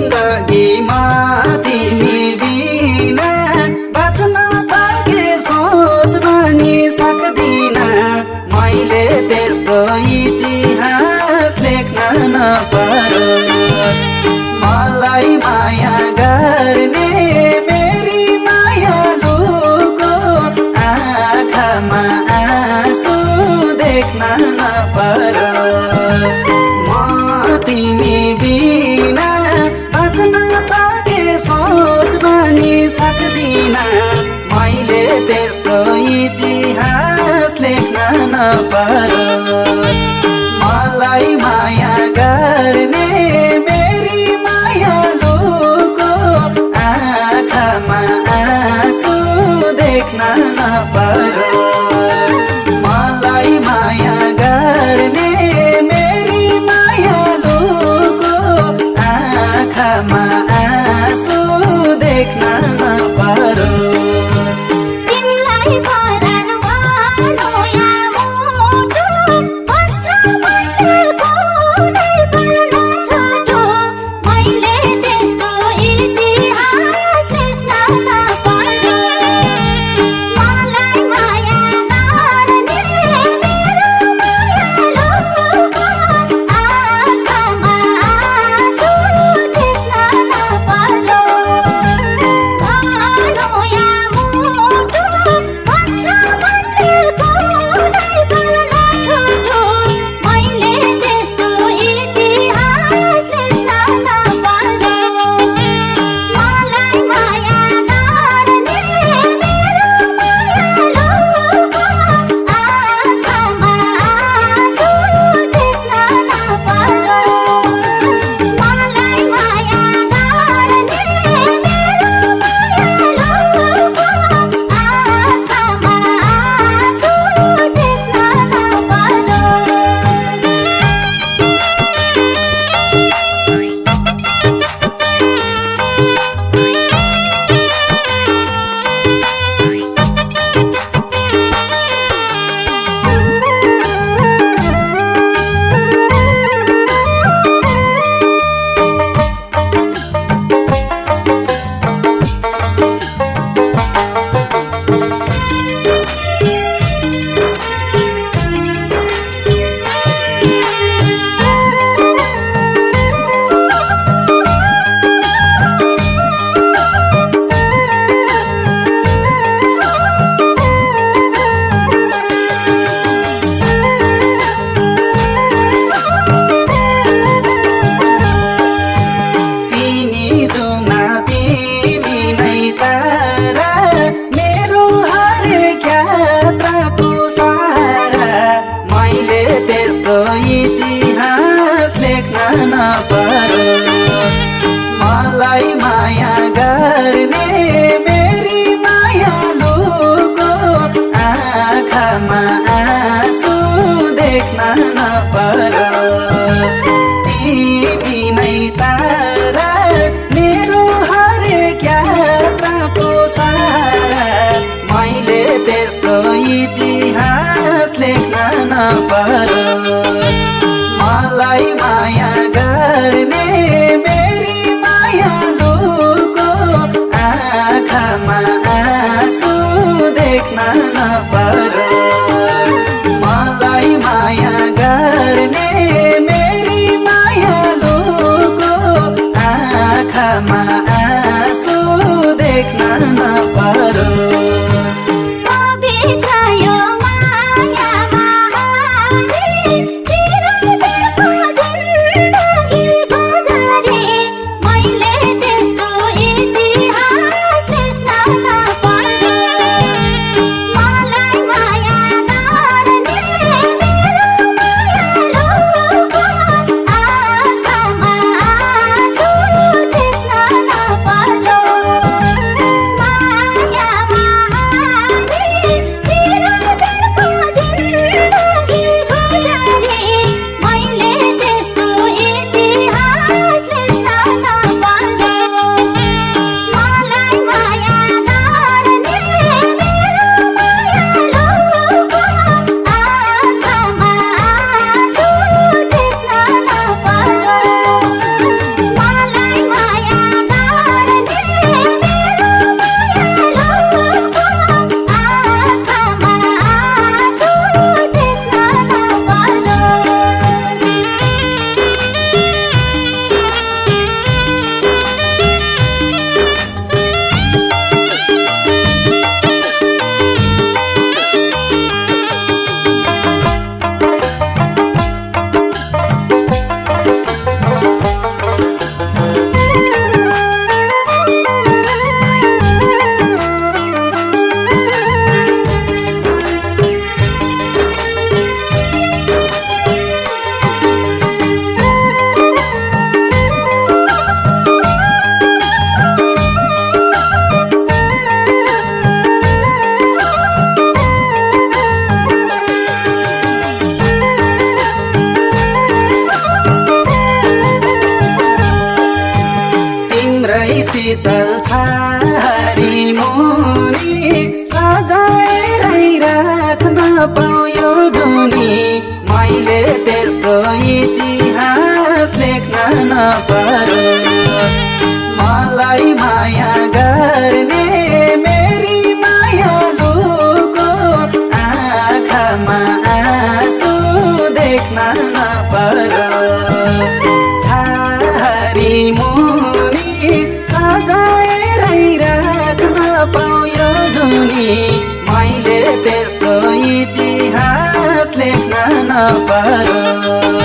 जिन्दगीमा तिमी बिना बाँच्न ताके सोच्न नि। सक्दिनँ मैले त्यस्तो इतिहास लेख्न नपरोस्। मलाई माया बिना मैले त्यस्तो इतिहास लेख्न नपरोस्। मलाई माया गर्ने मेरी मायालुको आँखामा आँसु देख्न नपरोस्। मलाई माया गर्ने मेरी मायालुको आँखामा आँसु देख्न पार सेक्न नपरोस् मलाई माया गर्ने मेरी माया मायालुको आँखामा आँसु देख्न नपरोस् शीतल छारी मुनि सजाएरै राख्न पायो जुनी। मैले त्यस्तो इतिहास लेख्न नपरोस्। मलाई माया गर्ने मेरी मायालुको आँखामा आँसु देख्न नपरोस्। लेख्न